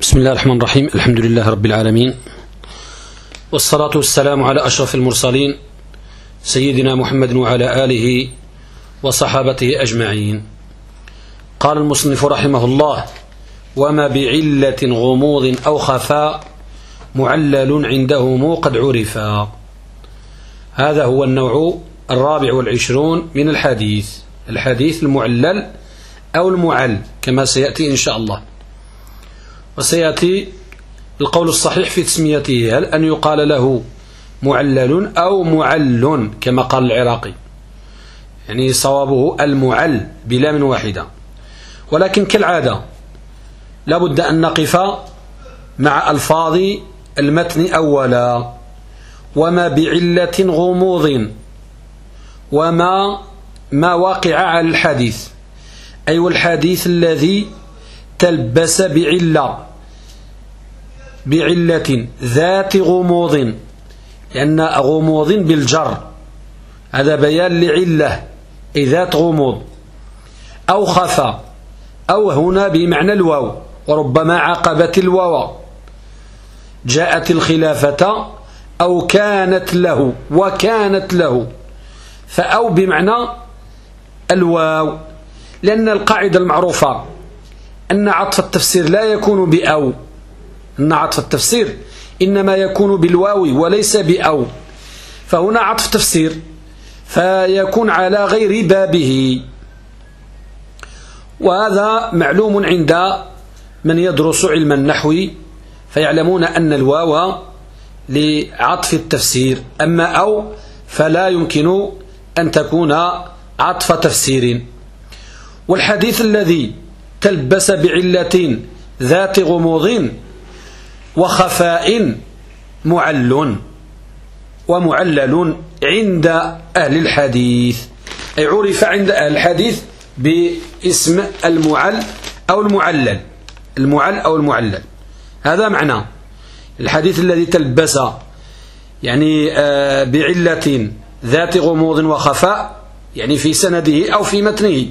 بسم الله الرحمن الرحيم الحمد لله رب العالمين والصلاة والسلام على أشرف المرسلين سيدنا محمد وعلى آله وصحابته أجمعين قال المصنف رحمه الله وما بعلة غموض أو خفاء معلل عندهم قد عرفا هذا هو النوع الرابع والعشرون من الحديث الحديث المعلل أو المعل كما سيأتي إن شاء الله وسيأتي القول الصحيح في تسميته. هل أن يقال له معلل أو معل كما قال العراقي؟ يعني صوابه المعل بلا من واحدة. ولكن كالعادة لابد أن نقف مع ألفاظ المتن أولا. وما بعلة غموض وما ما واقع على الحديث. أي والحديث الذي تلبس بعلة. بعلة ذات غموض لأن غموض بالجر هذا بيان لعلة أي ذات غموض. أو خفى أو هنا بمعنى الواو وربما عقبت الواو. جاءت الخلافة أو كانت له وكانت له. فأو بمعنى الواو لأن القاعدة المعروفة أن عطف التفسير لا يكون بأو. أن عطف التفسير. إنما يكون بالواو وليس بأو. فهنا عطف تفسير فيكون على غير بابه. وهذا معلوم عند من يدرس علم النحو فيعلمون أن الواو لعطف التفسير. أما أو فلا يمكن أن تكون عطف تفسير. والحديث الذي تلبس بعلة ذات غموض وخفاء معل ومعلل عند أهل الحديث. أي عرف عند أهل الحديث باسم المعل أو المعلل. المعل أو المعلل. هذا معنى. الحديث الذي تلبس يعني آه، بعلة ذات غموض وخفاء يعني في سنده أو في متنه.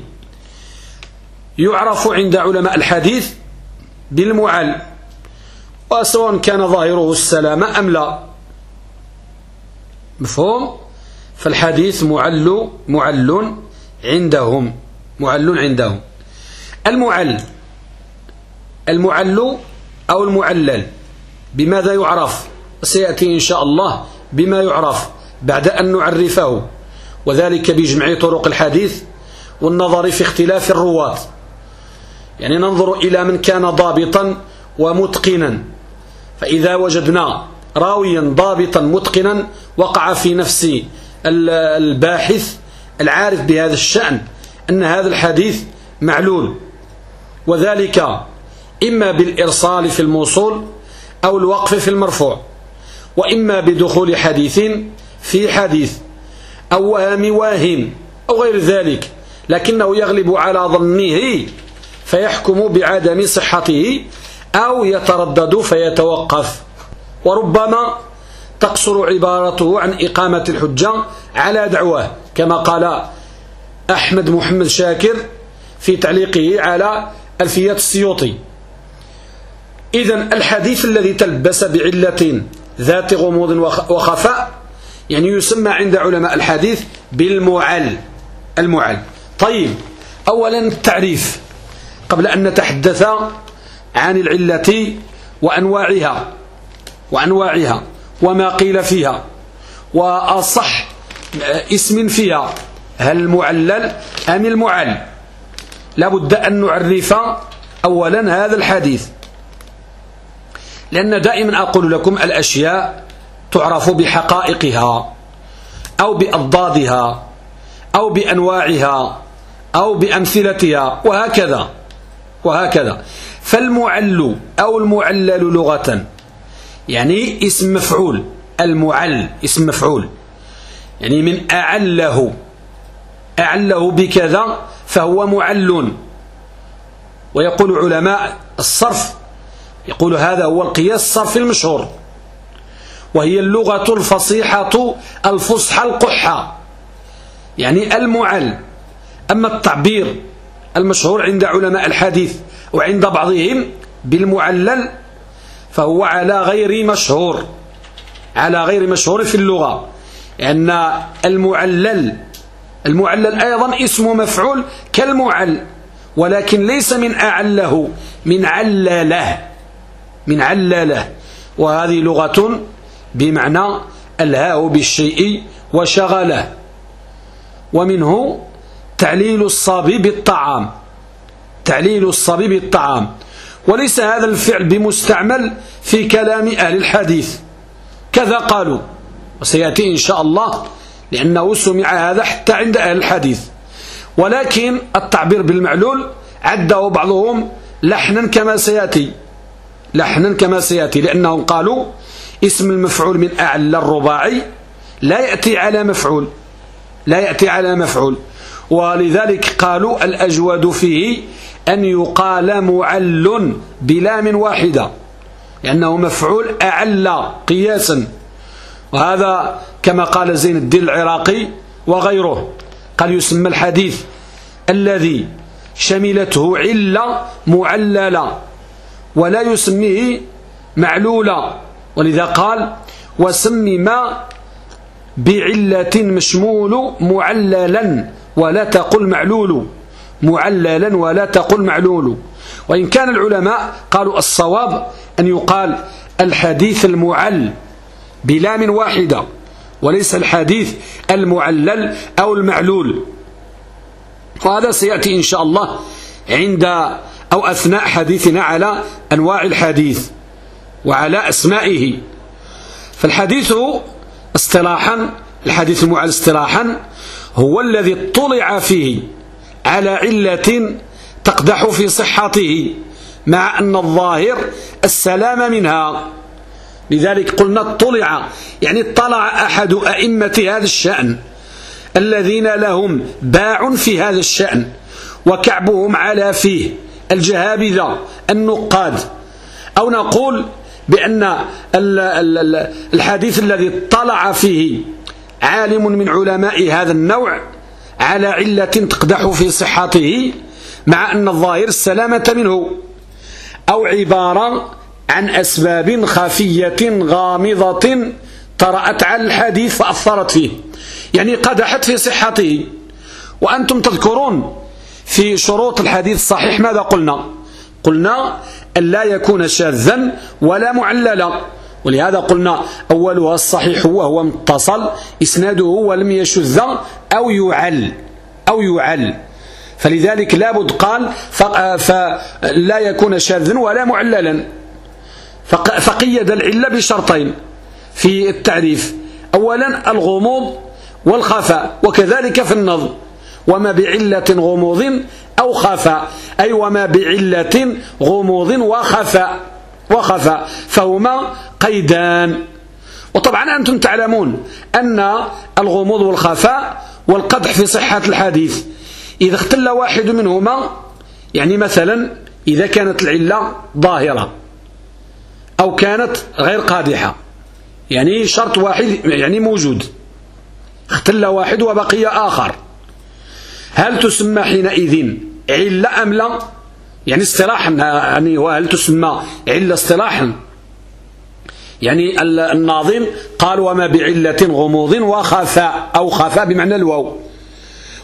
يعرف عند علماء الحديث بالمعل. وسواء كان ظاهره السلامة أم لا؟ مفهوم؟ فالحديث معل معل عندهم معل عندهم. المعل المعل أو المعلل بماذا يعرف؟ سيأتي إن شاء الله بما يعرف بعد أن نعرفه. وذلك بجمع طرق الحديث والنظر في اختلاف الرواة. يعني ننظر إلى من كان ضابطا ومتقنا. فإذا وجدنا راويا ضابطا متقنا وقع في نفس الباحث العارف بهذا الشأن أن هذا الحديث معلول. وذلك إما بالإرسال في الموصول أو الوقف في المرفوع وإما بدخول حديث في حديث أو وهم واهم أو غير ذلك لكنه يغلب على ظنه فيحكم بعدم صحته أو يتردد فيتوقف. وربما تقصر عبارته عن إقامة الحجة على دعواه كما قال أحمد محمد شاكر في تعليقه على ألفية السيوطي. إذا الحديث الذي تلبس بعلة ذات غموض وخفاء يعني يسمى عند علماء الحديث بالمعل المعل. طيب أولا التعريف. قبل أن نتحدث عن العلة وأنواعها وأنواعها وما قيل فيها وأصح اسم فيها هل المعلل أم المعل؟ لابد أن نعرف أولا هذا الحديث. لأن دائما أقول لكم الأشياء تعرف بحقائقها أو بأضدادها أو بأنواعها أو بأمثلتها وهكذا وهكذا. فالمعل أو المعلل لغة. يعني اسم مفعول المعل اسم مفعول. يعني من أعله. أعله بكذا فهو معل. ويقول علماء الصرف. يقول هذا هو القياس الصرفي المشهور. وهي اللغة الفصيحة الفصحى القحة يعني المعل. أما التعبير المشهور عند علماء الحديث. وعند بعضهم بالمعلل فهو على غير مشهور على غير مشهور في اللغة لأن المعلل المعلل أيضا اسم مفعول كالمعل ولكن ليس من أعله من علله من علله. وهذه لغة بمعنى الهاء بالشيء وشغله. ومنه تعليل الصبي بالطعام. تعليل الصبي بالطعام. وليس هذا الفعل بمستعمل في كلام أهل الحديث. كذا قالوا. وسيأتي إن شاء الله لأنه سمع هذا حتى عند أهل الحديث. ولكن التعبير بالمعلول عده بعضهم لحنا كما سيأتي. لحنا كما سيأتي لأنهم قالوا اسم المفعول من أعلى الرباعي لا يأتي على مفعول. لا يأتي على مفعول. ولذلك قالوا الأجود فيه أن يقال معل بلام واحدة لأنه مفعول أعلى قياسا. وهذا كما قال زين الدين العراقي وغيره قال يسمى الحديث الذي شملته علة معللة ولا يسميه معلولة ولذا قال وسم ما بعلة مشمول معللا ولا تقل معلول. معللا ولا تقل معلول. وإن كان العلماء قالوا الصواب أن يقال الحديث المعل بلام واحدة وليس الحديث المعلل أو المعلول. وهذا سيأتي إن شاء الله عند أو أثناء حديثنا على أنواع الحديث وعلى أسمائه. فالحديث اصطلاحا الحديث المعل اصطلاحا هو الذي اطلع فيه على علة تقدح في صحته مع أن الظاهر السلام منها. لذلك قلنا اطلع يعني اطلع أحد أئمة هذا الشأن الذين لهم باع في هذا الشأن وكعبهم على فيه الجهابذة النقاد. أو نقول بأن الحديث الذي اطلع فيه عالم من علماء هذا النوع على علة تقدح في صحته مع أن الظاهر السلامة منه أو عبارة عن أسباب خفية غامضة طرأت على الحديث فأثرت فيه. يعني قدحت في صحته. وأنتم تذكرون في شروط الحديث الصحيح ماذا قلنا؟ قلنا أن لا يكون شاذا ولا معللا. ولهذا قلنا أولها الصحيح وهو متصل إسناده ولم يشذ أو يعل أو يعل. فلذلك لابد قال فلا يكون شاذا ولا معللا فقيد العلة بشرطين في التعريف. أولا الغموض والخفاء وكذلك في النظم وما بعلة غموض أو خفاء أي وما بعلة غموض وخفاء وخفاء. فهما قيدان. وطبعا أنتم تعلمون أن الغموض والخفاء والقدح في صحة الحديث. إذا اختل واحد منهما يعني مثلا إذا كانت العلة ظاهرة أو كانت غير قادحة يعني شرط واحد يعني موجود. اختل واحد وبقي آخر. هل تسمى حينئذ علة أم لا؟ يعني اصطلاحا يعني هل تسمى علة اصطلاحا؟ يعني الناظم قال وما بعلة غموض وخفاء أو خفاء بمعنى الواو.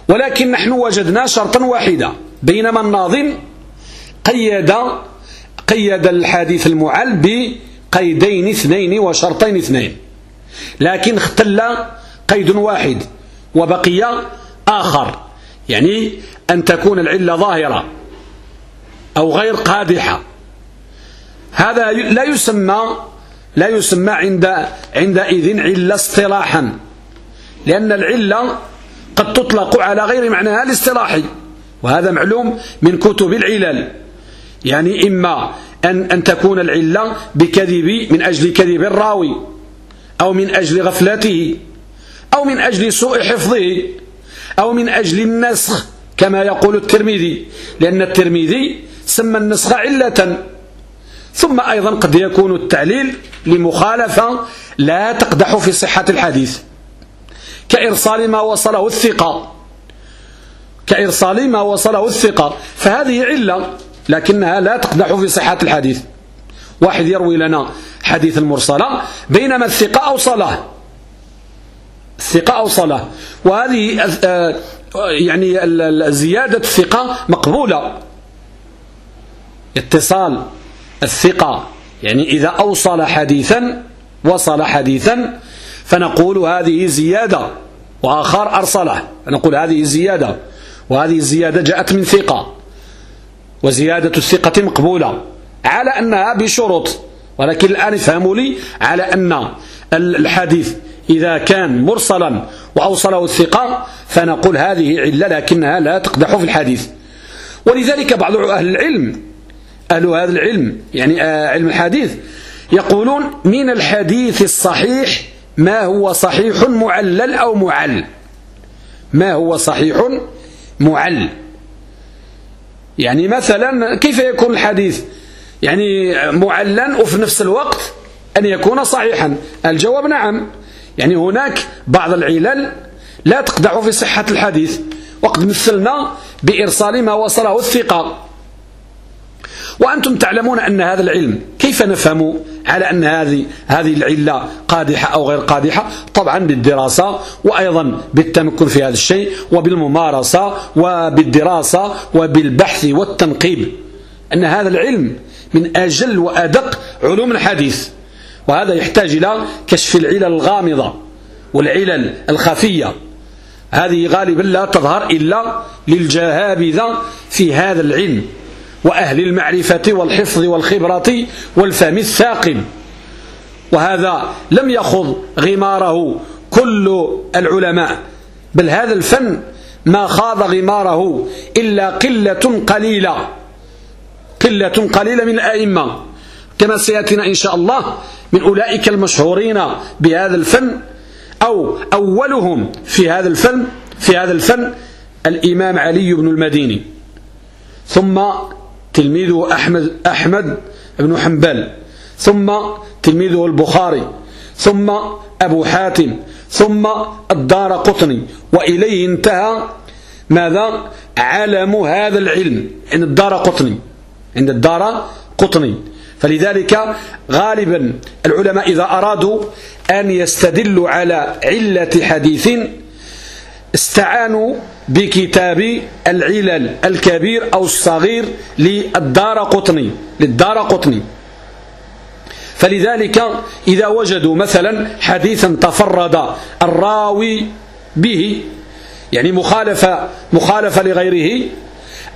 ولكن نحن وجدنا شرطا واحدا بينما الناظم قيد قيد الحديث المعل بقيدين اثنين وشرطين اثنين. لكن اختل قيد واحد وبقي آخر. يعني أن تكون العلة ظاهرة أو غير قادحة. هذا لا يسمى لا يسمى عند عندئذ علة اصطلاحا. لأن العلة قد تطلق على غير معناها الاصطلاحي وهذا معلوم من كتب العلل. يعني إما أن, أن تكون العلة بكذب من أجل كذب الراوي أو من أجل غفلته أو من أجل سوء حفظه أو من أجل النسخ كما يقول الترمذي. لأن الترمذي سمى النسخ علة. ثم أيضا قد يكون التعليل لمخالفة لا تقدح في صحة الحديث. كإرسال ما وصله الثقة. كإرسال ما وصله الثقة. فهذه علة لكنها لا تقدح في صحة الحديث. واحد يروي لنا حديث المرسلة بينما الثقة أوصله. الثقة أوصله. وهذه آه، يعني زيادة الثقة مقبولة. اتصال الثقة يعني إذا أوصل حديثا وصل حديثا فنقول هذه زيادة وآخر أرسله فنقول هذه زيادة وهذه الزيادة جاءت من ثقة وزيادة الثقة مقبولة على أنها بشروط ولكن الآن افهموا لي على أن الحديث إذا كان مرسلا وأوصله الثقة فنقول هذه علة لكنها لا تقدح في الحديث. ولذلك بعض أهل العلم أهل هذا العلم يعني آه، علم الحديث. يقولون من الحديث الصحيح ما هو صحيح معلل أو معل. ما هو صحيح معل. يعني مثلا كيف يكون الحديث؟ يعني معلا وفي نفس الوقت أن يكون صحيحا. الجواب نعم. يعني هناك بعض العلل لا تقدح في صحة الحديث. وقد مثلنا بإرسال ما وصله الثقة. وأنتم تعلمون أن هذا العلم كيف نفهم على أن هذه هذه العلة قادحة أو غير قادحة؟ طبعا بالدراسة وأيضا بالتمكن في هذا الشيء وبالممارسة وبالدراسة وبالبحث والتنقيب. أن هذا العلم من أجل وأدق علوم الحديث. وهذا يحتاج إلى كشف العلل الغامضة والعلل الخفية. هذه غالبا لا تظهر إلا للجهابذة في هذا العلم. وأهل المعرفة والحفظ والخبرة والفهم الثاقب. وهذا لم يخض غماره كل العلماء بل هذا الفن ما خاض غماره إلا قلة قليلة قلة قليلة من الأئمة. كما سيأتينا إن شاء الله من أولئك المشهورين بهذا الفن أو أولهم في هذا الفن في هذا الفن الإمام علي بن المديني. ثم تلميذه أحمد, أحمد بن حنبل ثم تلميذه البخاري ثم أبو حاتم ثم الدار قطني وإليه انتهى ماذا؟ علم هذا العلم عند الدار قطني عند الدار قطني. فلذلك غالبا العلماء إذا أرادوا أن يستدلوا على علة حديث استعانوا بكتاب العلل الكبير أو الصغير للدار قطني للدار قطني. فلذلك إذا وجدوا مثلا حديثا تفرد الراوي به يعني مخالفة, مخالفة لغيره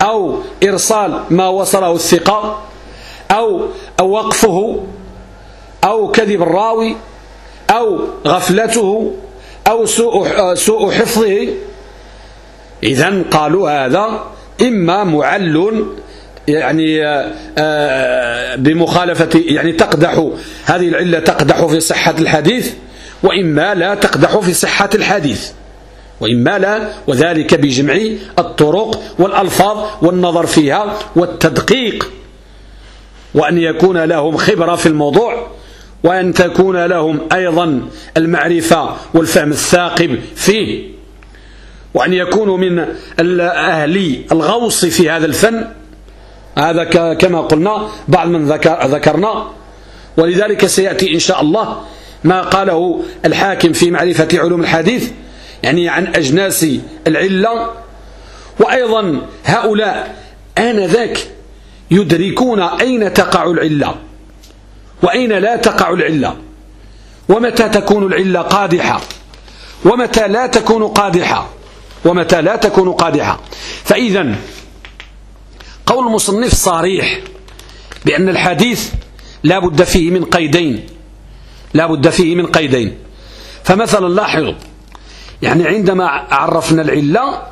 أو إرسال ما وصله الثقة أو, وقفه أو كذب الراوي أو غفلته أو سوء, سوء حفظه إذا قالوا هذا إما معل يعني آه، آه، بمخالفة يعني تقدح هذه العلة تقدح في صحة الحديث وإما لا تقدح في صحة الحديث وإما لا وذلك بجمع الطرق والألفاظ والنظر فيها والتدقيق وأن يكون لهم خبرة في الموضوع وأن تكون لهم أيضا المعرفة والفهم الثاقب فيه. وأن يكونوا من أهلي الغوص في هذا الفن. هذا كما قلنا بعض من ذكر ذكرنا. ولذلك سيأتي إن شاء الله ما قاله الحاكم في معرفة علوم الحديث يعني عن أجناس العلة. وأيضا هؤلاء آنذاك يدركون أين تقع العلة وأين لا تقع العلة. ومتى تكون العلة قادحة؟ ومتى لا تكون قادحة؟ ومتى لا تكون قادحة. فإذا قول المصنف صريح بأن الحديث لا بد فيه من قيدين. لا بد فيه من قيدين. فمثلا لاحظوا يعني عندما عرفنا العلة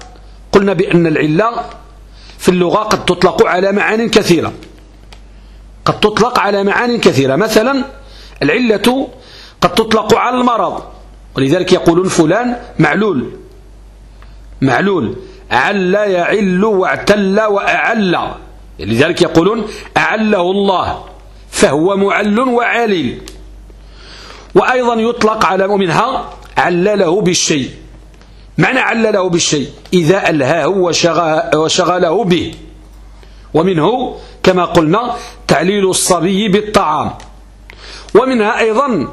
قلنا بأن العلة في اللغة قد تطلق على معان كثيرة. قد تطلق على معان كثيرة. مثلا العلة قد تطلق على المرض ولذلك يقولون فلان معلول. معلول. عل يعل واعتل وأعل. لذلك يقولون أعله الله فهو معل وعالل وأيضا يطلق على منها علله بالشيء. معنى علله بالشيء؟ إذا ألهاه وشغله به. ومنه كما قلنا تعليل الصبي بالطعام. ومنها أيضا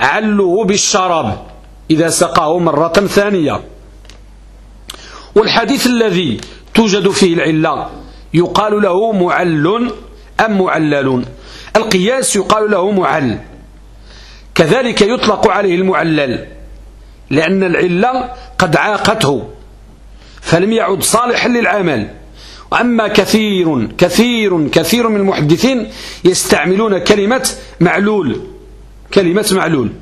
عله بالشراب إذا سقاه مرة ثانية. والحديث الذي توجد فيه العلة يقال له معل أم معلل القياس يقال له معل. كذلك يطلق عليه المعلل لأن العلة قد عاقته فلم يعد صالحا للعمل. وأما كثير كثير كثير من المحدثين يستعملون كلمة معلول كلمة معلول.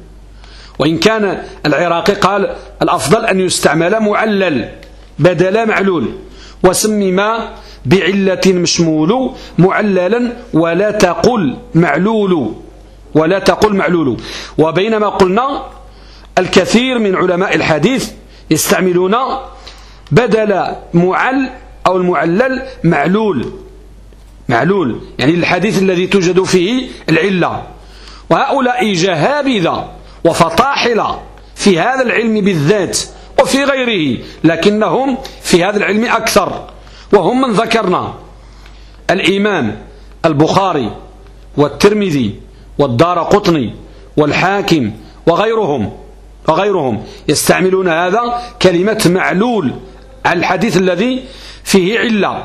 وإن كان العراقي قال الأفضل أن يستعمل معلل. بدل معلول. وسمم بعلة مشمول معللا ولا تقل معلول. ولا تقل معلول. وبينما قلنا الكثير من علماء الحديث يستعملون بدل معل أو المعلل معلول. معلول. يعني الحديث الذي توجد فيه العلة. وهؤلاء جهابذة وفطاحلة في هذا العلم بالذات. وفي غيره لكنهم في هذا العلم أكثر وهم من ذكرنا الإمام البخاري والترمذي والدار قطني والحاكم وغيرهم وغيرهم. يستعملون هذا كلمة معلول على الحديث الذي فيه علة.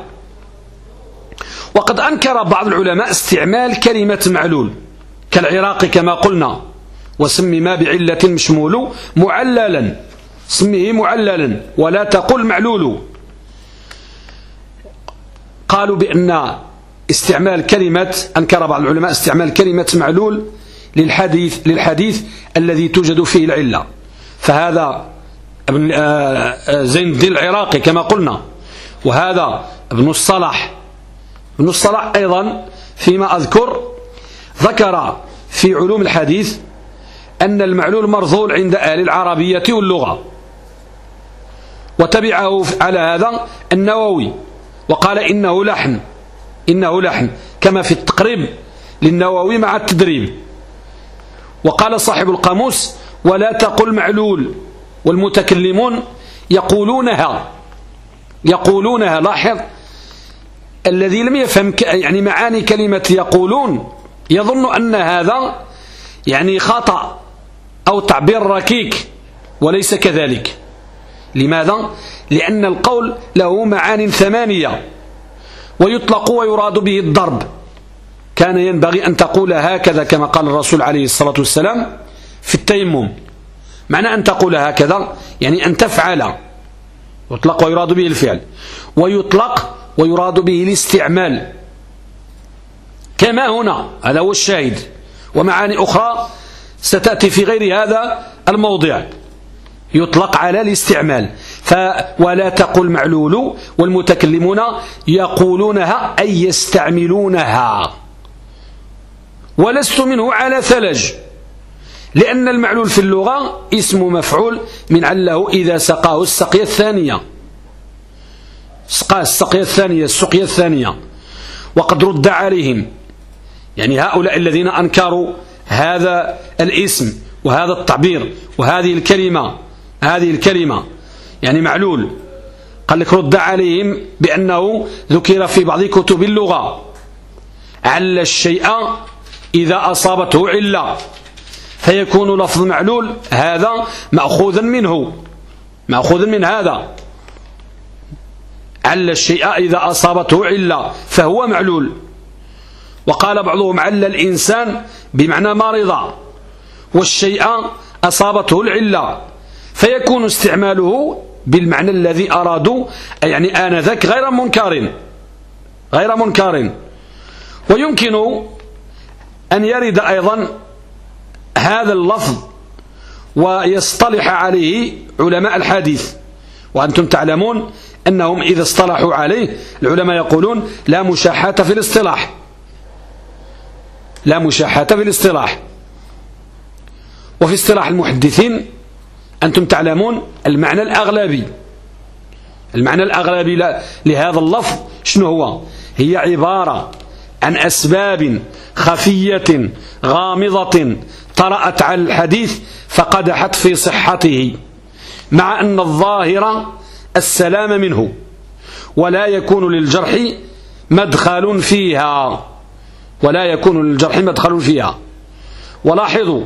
وقد أنكر بعض العلماء استعمال كلمة معلول كالعراق كما قلنا وسمي بعلة مشمول معللا سمه معللا ولا تقل معلول. قالوا بأن استعمال كلمة أنكر بعض العلماء استعمال كلمة معلول للحديث للحديث الذي توجد فيه العلة. فهذا ابن آه، آه، زين الدين العراقي كما قلنا. وهذا ابن الصلاح. ابن الصلاح أيضا فيما أذكر ذكر في علوم الحديث أن المعلول مرذول عند أهل العربية واللغة. وتبعه على هذا النووي. وقال إنه لحن إنه لحن كما في التقريب للنووي مع التدريب. وقال صاحب القاموس ولا تقل معلول والمتكلمون يقولونها يقولونها لاحظ الذي لم يفهم يعني معاني كلمة يقولون يظن أن هذا يعني خطأ أو تعبير ركيك وليس كذلك. لماذا؟ لأن القول له معان ثمانية ويطلق ويراد به الضرب. كان ينبغي أن تقول هكذا كما قال الرسول عليه الصلاة والسلام في التيمم. معنى أن تقول هكذا يعني أن تفعل. يطلق ويراد به الفعل. ويطلق ويراد به الاستعمال. كما هنا هذا هو الشاهد. ومعاني أخرى ستأتي في غير هذا الموضع. يطلق على الاستعمال. ف ولا تقل معلول والمتكلمون يقولونها أي يستعملونها. ولست منه على ثلج. لأن المعلول في اللغة اسم مفعول من عله إذا سقاه السقية الثانية. سقاه السقية الثانية السقية الثانية. وقد رد عليهم. يعني هؤلاء الذين أنكروا هذا الاسم وهذا التعبير وهذه الكلمة. هذه الكلمة. يعني معلول. قال لك رد عليهم بأنه ذكر في بعض كتب اللغة. عل الشيء إذا أصابته علة. فيكون لفظ معلول هذا مأخوذا منه. مأخوذا من هذا. عل الشيء إذا أصابته علة فهو معلول. وقال بعضهم عل الإنسان بمعنى مرض والشيء أصابته العلة. فيكون استعماله بالمعنى الذي أرادوا يعني آنذاك غير منكر غير منكر. ويمكن أن يرد أيضا هذا اللفظ ويصطلح عليه علماء الحديث. وأنتم تعلمون أنهم إذا اصطلحوا عليه العلماء يقولون لا مشاحة في الاصطلاح. لا مشاحة في الاصطلاح. وفي اصطلاح المحدثين أنتم تعلمون المعنى الأغلبي. المعنى الأغلبي لهذا اللفظ شنو هو؟ هي عبارة عن أسباب خفية غامضة طرأت على الحديث فقدحت في صحته مع أن الظاهر السلام منه ولا يكون للجرح مدخل فيها ولا يكون للجرح مدخل فيها. ولاحظوا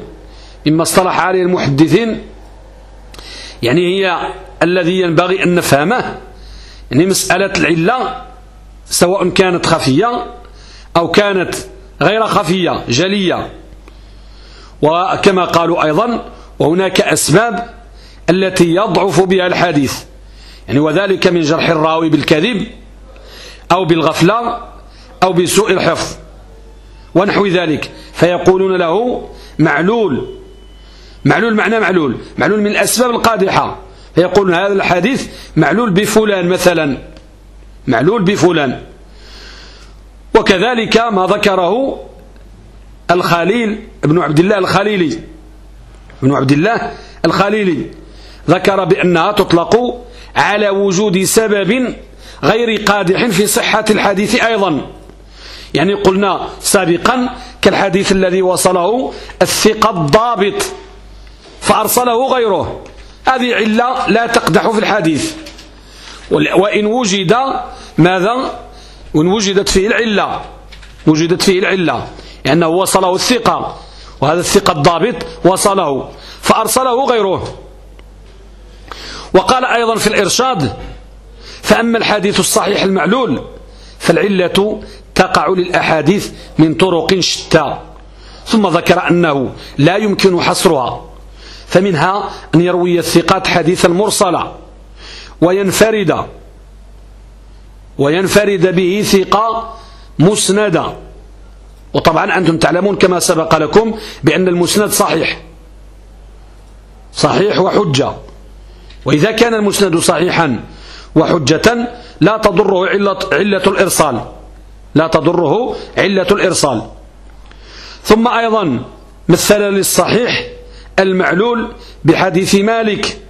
مما اصطلح عليه المحدثين يعني هي الذي ينبغي أن نفهمه. يعني مسألة العلة سواء كانت خفية أو كانت غير خفية جلية. وكما قالوا أيضا وهناك أسباب التي يضعف بها الحديث. يعني وذلك من جرح الراوي بالكذب أو بالغفلة أو بسوء الحفظ ونحو ذلك. فيقولون له معلول. معلول معنى معلول معلول من الأسباب القادحة. فيقولون هذا الحديث معلول بفلان مثلا معلول بفلان. وكذلك ما ذكره الخليل ابن عبد الله الخليلي ابن عبد الله الخليلي. ذكر بأنها تطلق على وجود سبب غير قادح في صحة الحديث أيضا. يعني قلنا سابقا كالحديث الذي وصله الثقة الضابط. فأرسله غيره. هذه علة لا تقدح في الحديث. وإن وجد ماذا؟ وإن وجدت فيه العلة. وجدت فيه العلة. لأنه وصله الثقة. وهذا الثقة الضابط وصله. فأرسله غيره. وقال أيضا في الإرشاد فأما الحديث الصحيح المعلول فالعلة تقع للأحاديث من طرق شتى. ثم ذكر أنه لا يمكن حصرها. فمنها أن يروي الثقات حديثا مرسلا وينفرد وينفرد به ثقة مسندا وطبعا أنتم تعلمون كما سبق لكم بأن المسند صحيح. صحيح وحجة. وإذا كان المسند صحيحا وحجة لا تضره علة, علة الإرسال. لا تضره علة الإرسال. ثم أيضا مثل للصحيح المعلول بحديث مالك.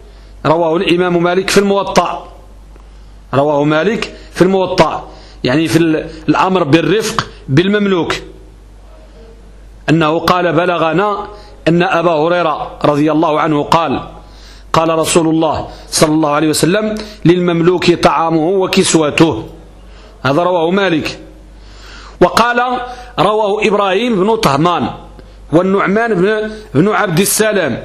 رواه الإمام مالك في الموطأ. رواه مالك في الموطأ. يعني في الأمر بالرفق بالمملوك. أنه قال بلغنا أن أبا هريرة رضي الله عنه قال قال رسول الله صلى الله عليه وسلم للمملوك طعامه وكسوته هذا رواه مالك. وقال رواه إبراهيم بن طهمان والنعمان بن, بن عبد السلام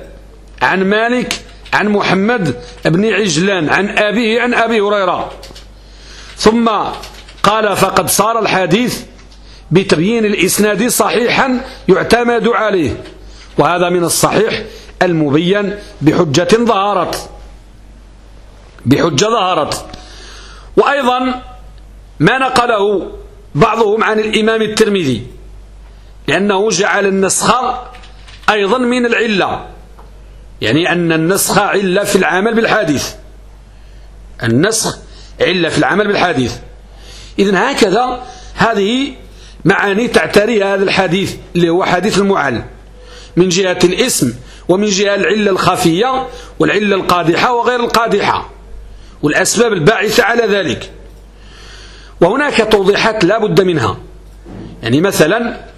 عن مالك عن محمد بن عجلان عن أبيه عن أبي هريرة. ثم قال فقد صار الحديث بتبيين الإسناد صحيحا يعتمد عليه وهذا من الصحيح المبين بحجة ظهرت. بحجة ظهرت. وأيضا ما نقله بعضهم عن الإمام الترمذي. لأنه جعل النسخ أيضا من العلة. يعني أن النسخ علة في العمل بالحديث. النسخ علة في العمل بالحديث. إذن هكذا هذه معاني تعتري هذا الحديث اللي هو حديث المعل. من جهة الاسم ومن جهة العلة الخفية والعلة القادحة وغير القادحة. والأسباب الباعثة على ذلك. وهناك توضيحات لا بد منها. يعني مثلا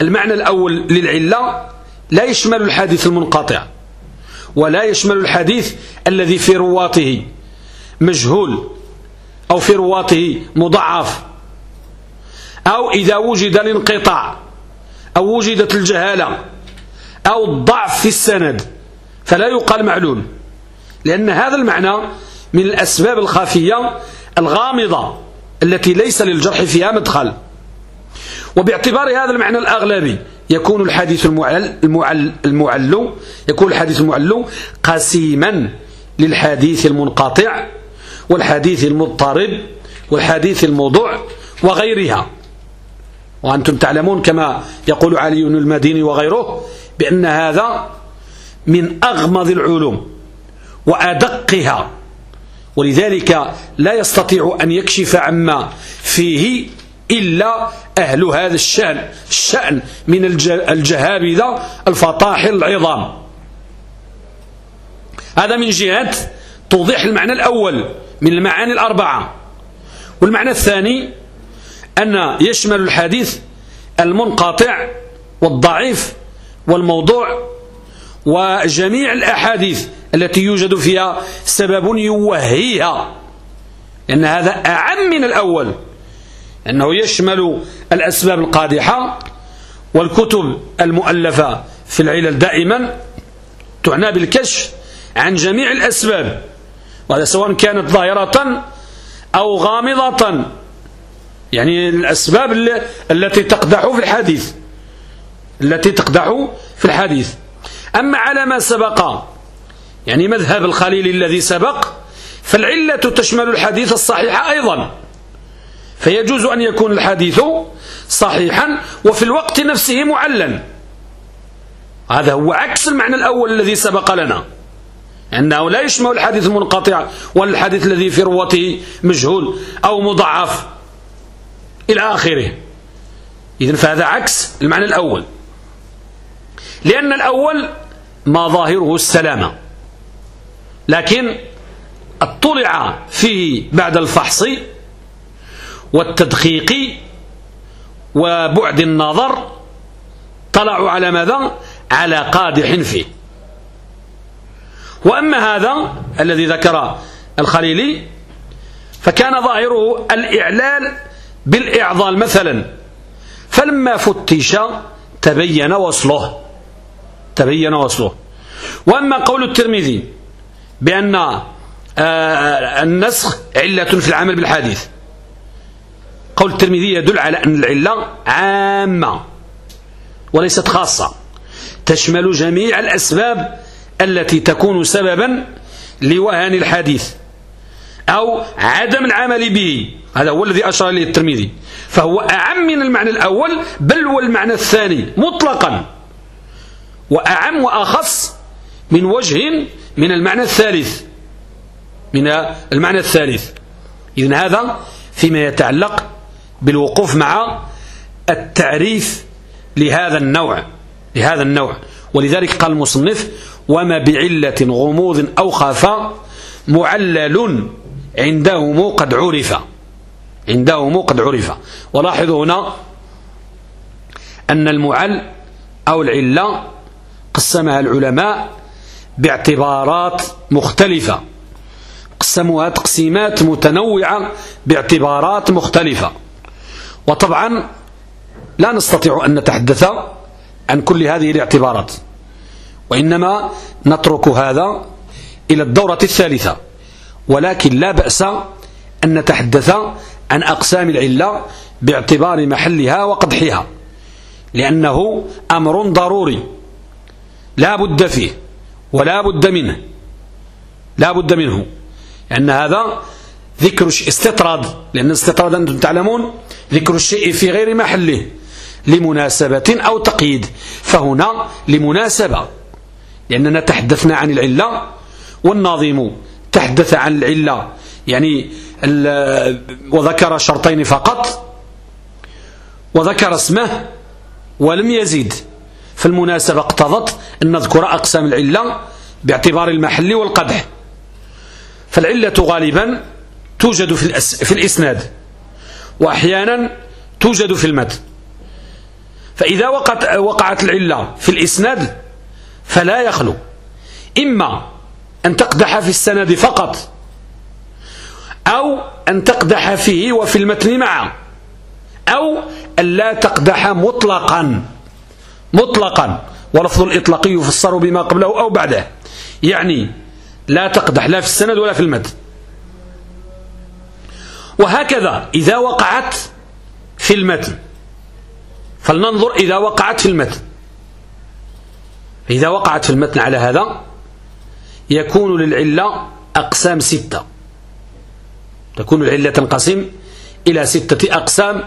المعنى الأول للعلة لا يشمل الحديث المنقطع ولا يشمل الحديث الذي في رواته مجهول أو في رواته مضعف أو إذا وجد الانقطاع أو وجدت الجهالة أو الضعف في السند فلا يقال معلول لأن هذا المعنى من الأسباب الخافية الغامضة التي ليس للجرح فيها مدخل. وباعتبار هذا المعنى الأغلبي يكون الحديث المعل, المعل, المعل يكون الحديث المعل قسيما للحديث المنقطع والحديث المضطرب والحديث الموضوع وغيرها. وأنتم تعلمون كما يقول علي المديني وغيره بأن هذا من أغمض العلوم وأدقها ولذلك لا يستطيع أن يكشف عما فيه إلا أهل هذا الشأن الشأن من الجهابذة الفطاحل العظام. هذا من جهة توضيح المعنى الأول من المعاني الأربعة. والمعنى الثاني أن يشمل الحديث المنقطع والضعيف والموضوع وجميع الأحاديث التي يوجد فيها سبب يوهيها. لأن هذا أعم من الأول. أنه يشمل الأسباب القادحة والكتب المؤلفة في العلل دائما تعنى بالكشف عن جميع الأسباب وهذا سواء كانت ظاهرة أو غامضة. يعني الأسباب التي تقدح في الحديث التي تقدح في الحديث. أما على ما سبق يعني مذهب الخليل الذي سبق فالعلة تشمل الحديث الصحيح أيضا. فيجوز أن يكون الحديث صحيحا وفي الوقت نفسه معلا. هذا هو عكس المعنى الأول الذي سبق لنا. أنه لا يشمل الحديث المنقطع ولا الحديث الذي في رواته مجهول أو مضعف إلى آخره. إذن فهذا عكس المعنى الأول. لأن الأول ما ظاهره السلامة لكن اطلع فيه بعد الفحص والتدقيق وبعد النظر طلعوا على ماذا؟ على قادح فيه. وأما هذا الذي ذكر الخليلي فكان ظاهره الإعلال بالإعضال مثلا. فلما فتش تبين وصله تبين وصله. وأما قول الترمذي بأن آه، النسخ علة في العمل بالحديث. قول الترمذي يدل على أن العلة عامة وليست خاصة. تشمل جميع الأسباب التي تكون سببا لوهن الحديث أو عدم العمل به. هذا هو الذي أشار إليه الترمذي. فهو أعم من المعنى الأول بل والمعنى الثاني مطلقا. وأعم وأخص من وجه من المعنى الثالث. من المعنى الثالث. إذن هذا فيما يتعلق بالوقوف مع التعريف لهذا النوع لهذا النوع. ولذلك قال المصنف وما بعلة غموض أو خفاء معلل عندهم قد عرف. عندهم قد عرف. ولاحظوا هنا أن المعل أو العلة قسمها العلماء باعتبارات مختلفة. قسموها تقسيمات متنوعة باعتبارات مختلفة. وطبعا لا نستطيع أن نتحدث عن كل هذه الاعتبارات وإنما نترك هذا إلى الدورة الثالثة ولكن لا بأس أن نتحدث عن أقسام العلة باعتبار محلها وقدحها لأنه أمر ضروري لا بد فيه ولا بد منه لا بد منه لأن هذا ذكر استطراد. لأن الاستطراد أنتم تعلمون ذكر الشيء في غير محله. لمناسبة أو تقييد. فهنا لمناسبة. لأننا تحدثنا عن العلة والناظم تحدث عن العلة. يعني وذكر شرطين فقط. وذكر اسمه ولم يزيد. فالمناسبة اقتضت أن نذكر أقسام العلة باعتبار المحل والقدح. فالعلة غالبا توجد في, الأس في الإسناد. وأحيانا توجد في المتن. فإذا وقعت, وقعت العلة في الإسناد فلا يخلو. إما أن تقدح في السند فقط أو أن تقدح فيه وفي المتن معا أو أن لا تقدح مطلقا مطلقا. ولفظ الإطلاق يفسر بما قبله أو بعده. يعني لا تقدح لا في السند ولا في المتن. وهكذا إذا وقعت في المتن. فلننظر إذا وقعت في المتن. إذا وقعت في المتن على هذا يكون للعلة أقسام ستة. تكون العلة تنقسم إلى ستة أقسام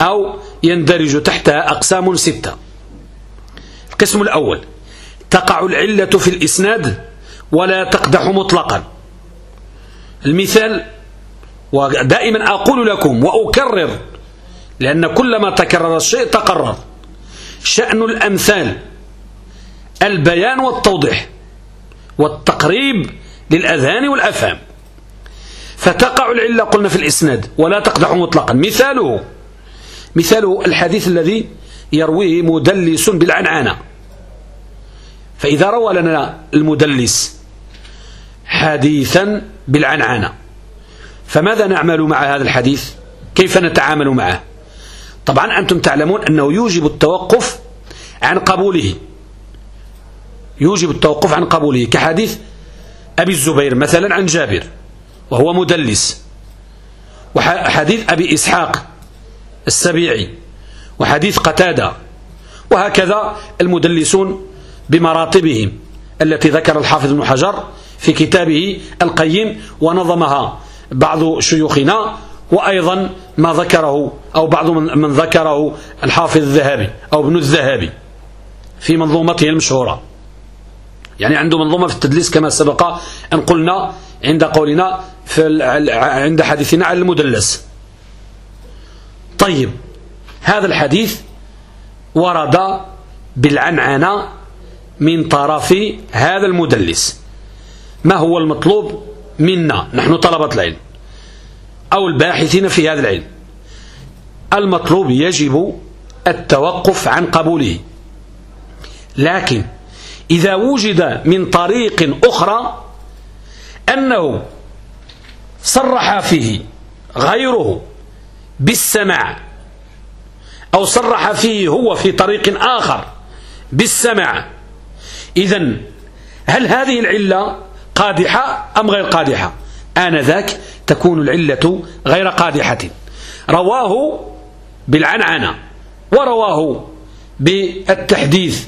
أو يندرج تحتها أقسام ستة. القسم الأول تقع العلة في الإسناد ولا تقدح مطلقا. المثال ودائما أقول لكم وأكرر لأن كلما تكرر الشيء تقرر. شأن الأمثال البيان والتوضيح والتقريب للأذهان والأفهام. فتقع العلة قلنا في الإسناد ولا تقدح مطلقا. مثاله مثاله الحديث الذي يرويه مدلس بالعنعنة. فإذا روى لنا المدلس حديثا بالعنعنة فماذا نعمل مع هذا الحديث؟ كيف نتعامل معه؟ طبعا أنتم تعلمون أنه يوجب التوقف عن قبوله. يوجب التوقف عن قبوله كحديث أبي الزبير مثلا عن جابر وهو مدلس وحديث أبي إسحاق السبيعي وحديث قتادة وهكذا المدلسون بمراتبهم التي ذكر الحافظ ابن حجر في كتابه القيم ونظمها. بعض شيوخنا وأيضا ما ذكره أو بعض من ذكره الحافظ الذهبي أو ابن الذهبي في منظومته المشهورة. يعني عنده منظومة في التدليس كما سبق أن قلنا عند قولنا في عند حديثنا عن المدلس. طيب هذا الحديث ورد بالعنعنة من طرف هذا المدلس. ما هو المطلوب؟ منا. نحن طلبة العلم. أو الباحثين في هذا العلم. المطلوب يجب التوقف عن قبوله. لكن إذا وجد من طريق أخرى أنه صرح فيه غيره بالسماع أو صرح فيه هو في طريق آخر بالسماع إذا هل هذه العلة قادحة أم غير قادحة؟ آنذاك تكون العلة غير قادحة. رواه بالعنعنة ورواه بالتحديث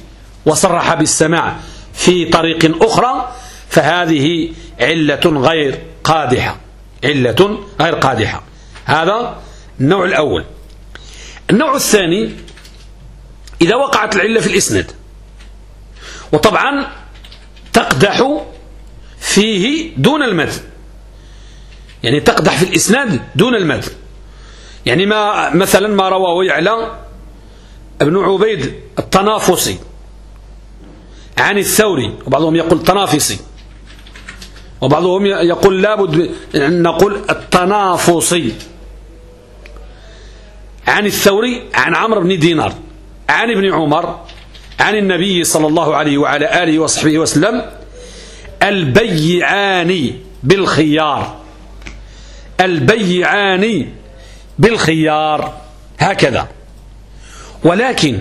وصرح بالسماع في طريق أخرى فهذه علة غير قادحة. علة غير قادحة. هذا النوع الأول. النوع الثاني إذا وقعت العلة في الإسناد وطبعا تقدح فيه دون المتن يعني تقدح في الإسناد دون المتن يعني ما مثلا ما رواه يعلى ابن عبيد التنافسي عن الثوري وبعضهم يقول التنافسي وبعضهم يقول لابد أن نقول التنافسي عن الثوري عن عمرو بن دينار عن ابن عمر عن النبي صلى الله عليه وعلى آله وصحبه وسلم البيعان بالخيار. البيعان بالخيار. هكذا. ولكن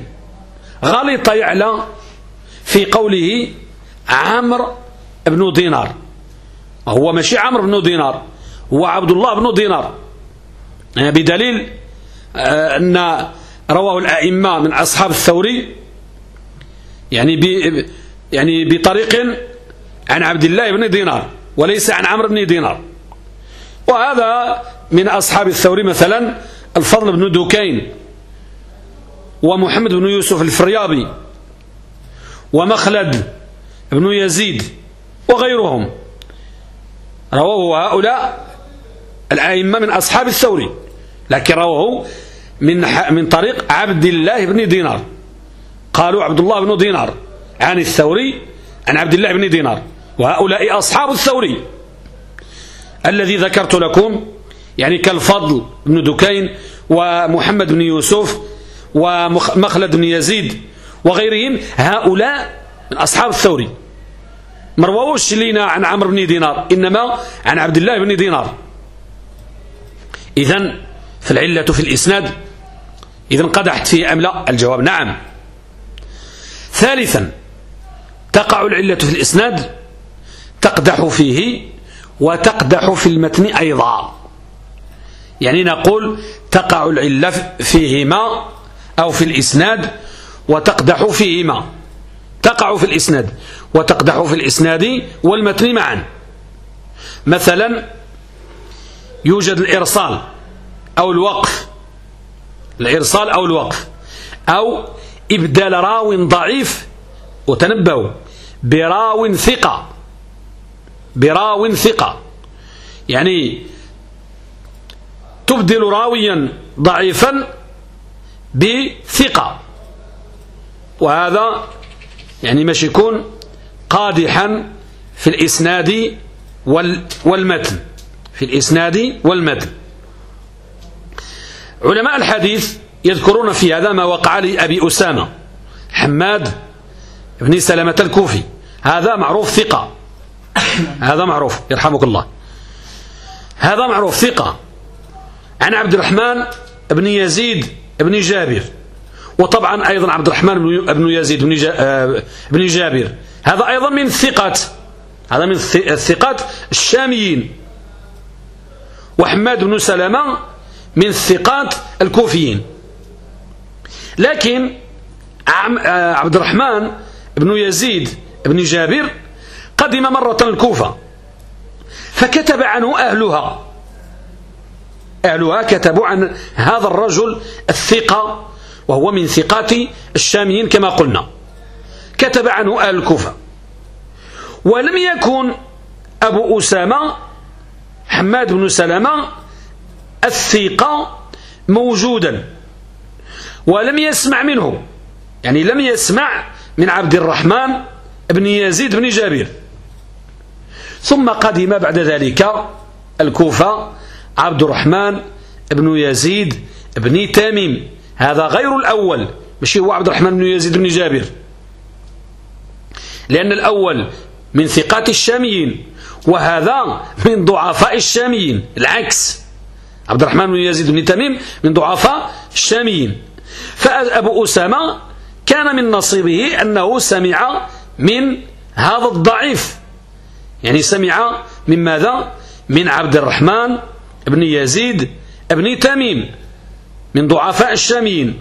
غلط يعلى في قوله عمرو بن دينار. هو ماشي عمرو بن دينار هو عبد الله بن دينار. يعني بدليل آه، أن رواه الأئمة من أصحاب الثوري يعني يعني بطريق عن عبد الله بن دينار وليس عن عمرو بن دينار. وهذا من أصحاب الثوري مثلا الفضل بن دكين ومحمد بن يوسف الفريابي ومخلد بن يزيد وغيرهم. رواه هؤلاء الأئمة من أصحاب الثوري لكن رواه من من طريق عبد الله بن دينار. قالوا عبد الله بن دينار عن الثوري عن عبد الله بن دينار. وهؤلاء أصحاب الثوري الذي ذكرت لكم يعني كالفضل بن دكين ومحمد بن يوسف ومخلد بن يزيد وغيرهم هؤلاء من أصحاب الثوري. ما رواوش لينا عن عمرو بن دينار إنما عن عبد الله بن دينار. إذن فالعلة في الإسناد إذن قدحت فيه أم لا؟ الجواب نعم. ثالثا تقع العلة في الإسناد تقدح فيه وتقدح في المتن أيضا. يعني نقول تقع العلة فيهما أو في الإسناد وتقدح فيهما. تقع في الإسناد وتقدح في الإسناد والمتن معا. مثلا يوجد الإرسال أو الوقف. الإرسال أو الوقف. أو إبدال راو ضعيف. وتنبهوا براو ثقة. براو ثقة. يعني تبدل راويا ضعيفا بثقة. وهذا يعني مش يكون قادحا في الإسناد والمتن. في الإسناد والمتن. علماء الحديث يذكرون في هذا ما وقع لأبي أسامة حماد بن سلمة الكوفي. هذا معروف ثقة. هذا معروف يرحمك الله. هذا معروف ثقة. عن عبد الرحمن بن يزيد بن جابر. وطبعا أيضا عبد الرحمن بن يزيد بن جابر. هذا أيضا من الثقات هذا من الثقات الشاميين. وحماد بن سلمة من الثقات الكوفيين. لكن عبد الرحمن بن يزيد بن جابر قدم مرة الكوفة فكتب عنه أهلها. أهلها كتبوا عن هذا الرجل الثقة وهو من ثقات الشاميين كما قلنا. كتب عنه أهل الكوفة. ولم يكن أبو أسامة حماد بن سلمة الثقة موجودا. ولم يسمع منه يعني لم يسمع من عبد الرحمن بن يزيد بن جابر ثم قدم بعد ذلك الكوفة عبد الرحمن بن يزيد بن تاميم هذا غير الأول. مش هو عبد الرحمن بن يزيد بن جابر. لأن الأول من ثقات الشاميين وهذا من ضعفاء الشاميين العكس. عبد الرحمن بن يزيد بن تميم من ضعفاء الشاميين. فأبو أسامة كان من نصيبه أنه سمع من هذا الضعيف. يعني سمع من ماذا؟ من عبد الرحمن بن يزيد بن تميم من ضعفاء الشاميين.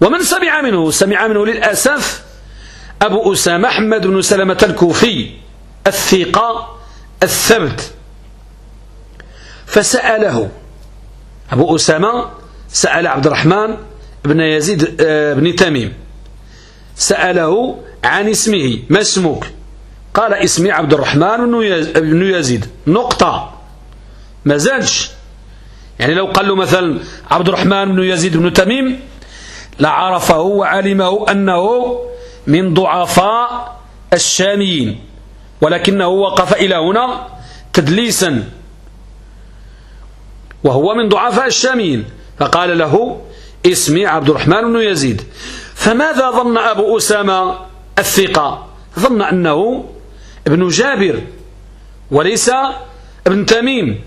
ومن سمع منه سمع منه للأسف أبو أسامة أحمد بن سلمة الكوفي الثقة الثبت. فسأله أبو أسامة سأل عبد الرحمن بن يزيد آه، بن تميم. سأله عن اسمه ما اسمك؟ قال اسمي عبد الرحمن بن يزيد. نقطة. ما زالش يعني لو قال له مثلا عبد الرحمن بن يزيد بن تميم لعرفه وعلمه أنه من ضعفاء الشاميين ولكنه وقف إلى هنا تدليسا. وهو من ضعفاء الشاميين. فقال له اسمي عبد الرحمن بن يزيد. فماذا ظن أبو أسامة الثقة؟ ظن أنه ابن جابر وليس ابن تميم.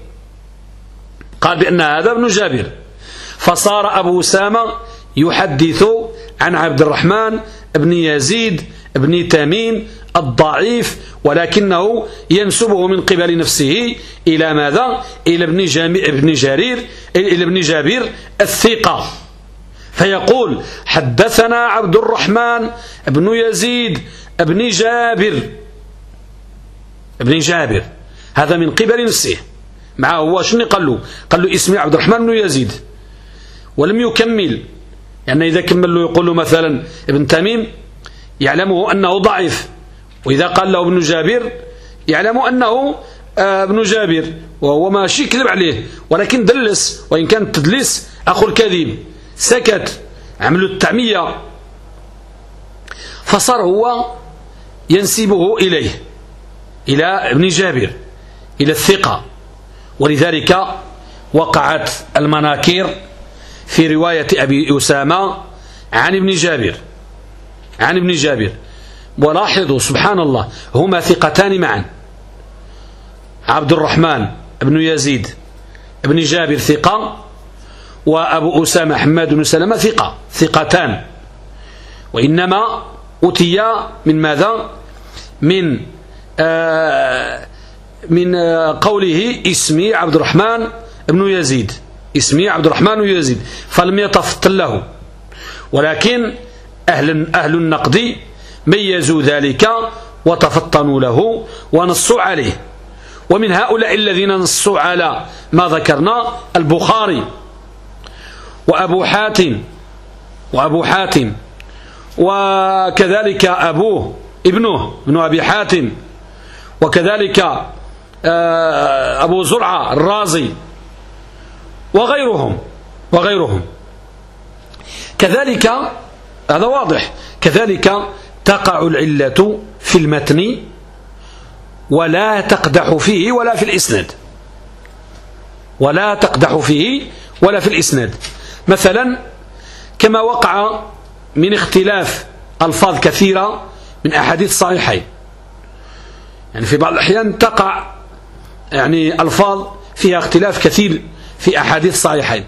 قال بأن هذا ابن جابر. فصار أبو أسامة يحدث عن عبد الرحمن بن يزيد بن تميم الضعيف ولكنه ينسبه من قبل نفسه إلى ماذا؟ إلى ابن, ابن جرير إلى ابن جابر الثقة. فيقول حدثنا عبد الرحمن بن يزيد بن جابر. ابن جابر. هذا من قبل نفسه معه هو شنو قال له؟ قال له اسمي عبد الرحمن بن يزيد. ولم يكمل. يعني إذا كمل له يقول له مثلا ابن تميم يعلمه أنه ضعيف. وإذا قال له ابن جابر يعلم أنه آه، ابن جابر. وهو ماشي كذب عليه. ولكن دلس. وإن كان التدليس أخو الكذب سكت. عملوا التعمية. فصار هو ينسبه إليه. إلى ابن جابر إلى الثقة. ولذلك وقعت المناكير في رواية أبي أسامة عن ابن جابر. عن ابن جابر. ولاحظوا سبحان الله هما ثقتان معا. عبد الرحمن بن يزيد بن جابر ثقة وأبو أسامة حماد بن سلمة ثقة ثقتان. وإنما أتي من ماذا؟ من من آه قوله اسمي عبد الرحمن بن يزيد. اسمي عبد الرحمن بن يزيد. فلم يتفطن له. ولكن أهل, أهل النقد ميزوا ذلك وتفطنوا له ونصوا عليه. ومن هؤلاء الذين نصوا على ما ذكرنا البخاري وأبو حاتم وأبو حاتم وكذلك أبوه ابنه ابن أبي حاتم وكذلك آه، أبو زرعة الرازي وغيرهم وغيرهم. كذلك هذا واضح كذلك تقع العلة في المتن ولا تقدح فيه ولا في الإسناد. ولا تقدح فيه ولا في الإسناد. مثلا كما وقع من اختلاف ألفاظ كثيرة من أحاديث صحيحين. يعني في بعض الأحيان تقع يعني ألفاظ فيها اختلاف كثير في أحاديث صحيحين.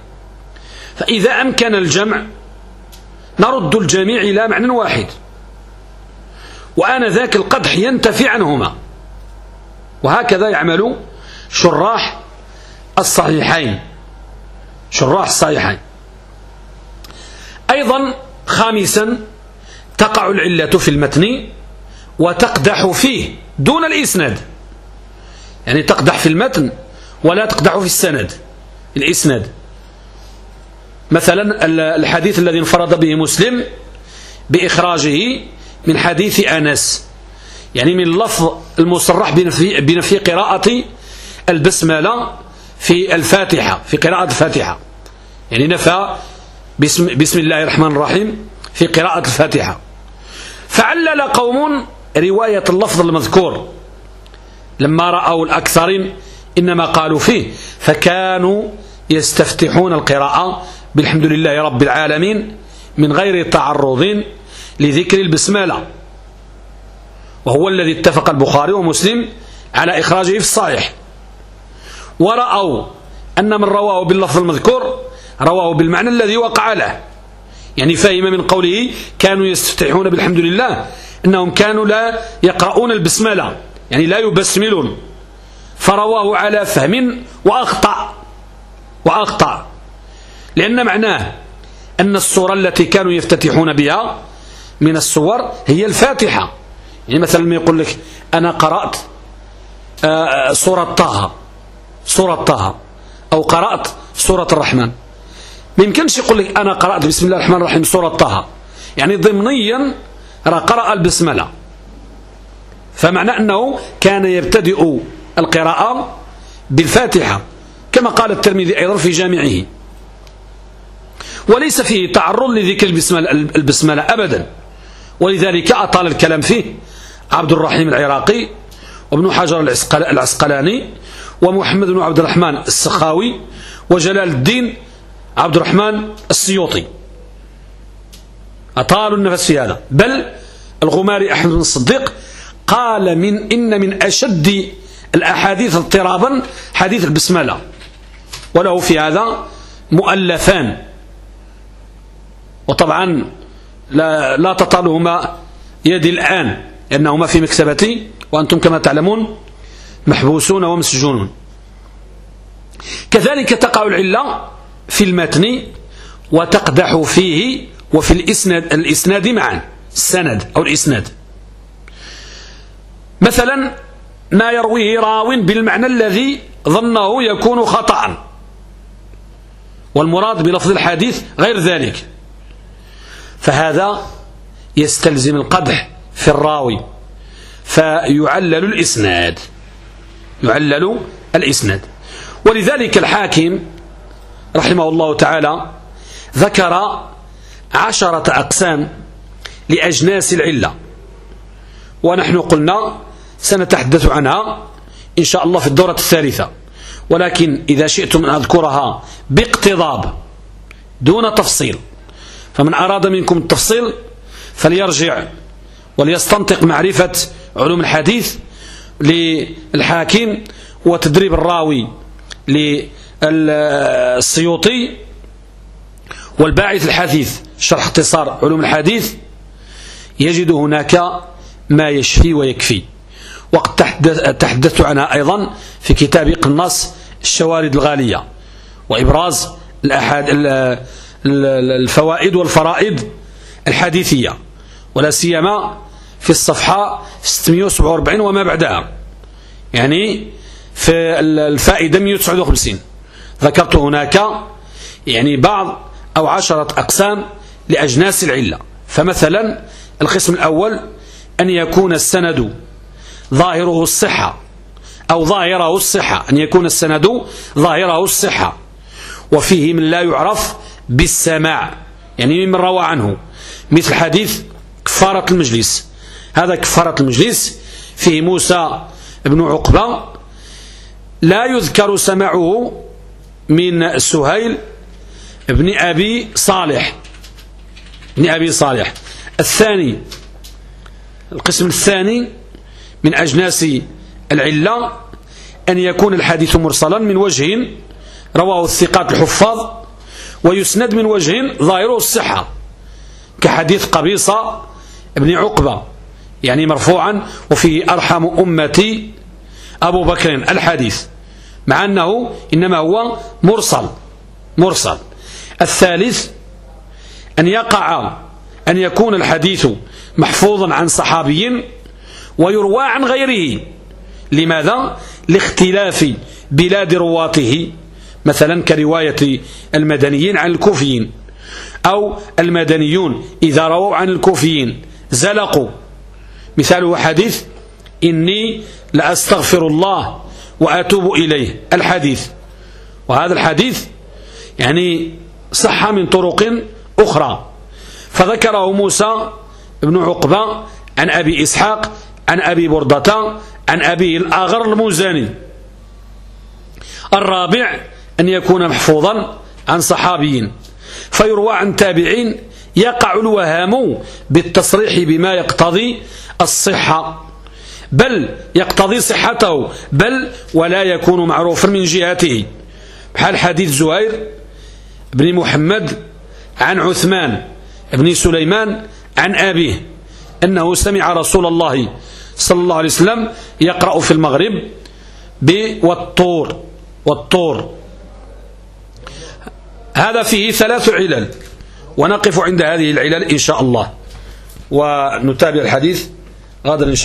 فإذا أمكن الجمع نرد الجميع إلى معنى واحد. وآن ذاك القدح ينتفي عنهما. وهكذا يعمل شراح الصحيحين. شراح الصحيحين. أيضا خامسا تقع العلة في المتن. وتقدح فيه دون الإسناد. يعني تقدح في المتن ولا تقدح في السند الإسناد. مثلا الحديث الذي انفرد به مسلم بإخراجه من حديث أنس يعني من اللفظ المصرح بنفي, بنفي قراءة البسملة في الفاتحة في قراءة الفاتحة. يعني نفى بسم, بسم الله الرحمن الرحيم في قراءة الفاتحة. فعلل قوم رواية اللفظ المذكور. لما رأوا الأكثرين إنما قالوا فيه فكانوا يستفتحون القراءة بالحمد لله رب العالمين من غير تعرض لذكر البسملة. وهو الذي اتفق البخاري ومسلم على إخراجه في الصحيح. ورأوا أن من رواه باللفظ المذكور رواه بالمعنى الذي وقع له. يعني فهم من قوله كانوا يستفتحون بالحمد لله أنهم كانوا لا يقرؤون البسملة يعني لا يبسملون. فرواه على فهم وأخطأ وأخطأ. لأن معناه أن الصورة التي كانوا يفتتحون بها من الصور هي الفاتحة. يعني مثلا ما يقول لك أنا قرأت آه، سورة طه سورة طه أو قرأت سورة الرحمن. ما يمكنش يقول لك أنا قرأت بسم الله الرحمن الرحيم سورة طه. يعني ضمنيا قرأ البسملة. فمعنى أنه كان يبتدئ القراءة بالفاتحة كما قال الترمذي أيضا في جامعه. وليس فيه تعرض لذكر البسملة, البسملة أبدا. ولذلك أطال الكلام فيه عبد الرحيم العراقي وابن حجر العسقلاني ومحمد بن عبد الرحمن السخاوي وجلال الدين عبد الرحمن السيوطي. أطالوا النفس في هذا بل الغماري أحمد بن الصديق قال من إن من أشد الأحاديث اضطرابا حديث البسملة. وله في هذا مؤلفان. وطبعا لا, لا تطالهما يدي الآن لأنهما في مكتبتي وأنتم كما تعلمون محبوسون ومسجونون. كذلك تقع العلة في المتن وتقدح فيه وفي الإسناد, الإسناد معا. السند أو الإسناد. مثلا ما يرويه راو بالمعنى الذي ظنه يكون خطأ. والمراد بلفظ الحديث غير ذلك. فهذا يستلزم القدح في الراوي. فيعلل الإسناد. يعلل الإسناد. ولذلك الحاكم رحمه الله تعالى ذكر عشرة أقسام لأجناس العلة. ونحن قلنا سنتحدث عنها إن شاء الله في الدورة الثالثة. ولكن إذا شئتم أن أذكرها باقتضاب دون تفصيل فمن أراد منكم التفصيل فليرجع وليستنطق معرفة علوم الحديث للحاكم وتدريب الراوي للسيوطي والباعث الحديث شرح اختصار علوم الحديث يجد هناك ما يشفي ويكفي. وقد تحدثت عنها أيضا في كتاب قناص الشوارد الغالية وإبراز الفوائد والفرائد الحديثية ولا سيما في الصفحة 647 وما بعدها. يعني في الفائدة 159 ذكرت هناك يعني بعض أو عشرة أقسام لأجناس العلة. فمثلا القسم الأول أن يكون السند ظاهره الصحة أو ظاهره الصحة أن يكون السند ظاهره الصحة. وفيه من لا يعرف بالسماع يعني ممن روى عنه. مثل حديث كفارة المجلس. هذا كفارة المجلس فيه موسى بن عقبة. لا يذكر سماعه من سهيل ابن أبي صالح. ابن أبي صالح. الثاني القسم الثاني من أجناس العلة أن يكون الحديث مرسلا من وجه رواه الثقات الحفاظ ويسند من وجه ظاهره الصحة كحديث قبيصة ابن عقبة يعني مرفوعا وفيه أرحم أمتي أبو بكر الحديث مع أنه إنما هو مرسل مرسل. الثالث أن يقع أن يكون الحديث محفوظا عن صحابي ويروى عن غيره. لماذا؟ لاختلاف بلاد رواته مثلا كرواية المدنيين عن الكوفيين أو المدنيون إذا رووا عن الكوفيين زلقوا. مثاله حديث إني لأستغفر الله وأتوب إليه الحديث. وهذا الحديث يعني صح من طرق أخرى. فذكره موسى بن عقبة عن أبي إسحاق عن أبي بردة عن أبي الآغر المزاني الرابع أن يكون محفوظا عن صحابي فيروى عن تابعين يقع الوهام بالتصريح بما يقتضي الصحة. بل يقتضي صحته بل ولا يكون معروفا من جهته. بحال حديث زهير بن محمد عن عثمان بن سليمان عن أبيه أنه سمع رسول الله صلى الله عليه وسلم يقرأ في المغرب والطور والطور. هذا فيه ثلاث علل ونقف عند هذه العلل إن شاء الله. ونتابع الحديث غدا إن شاء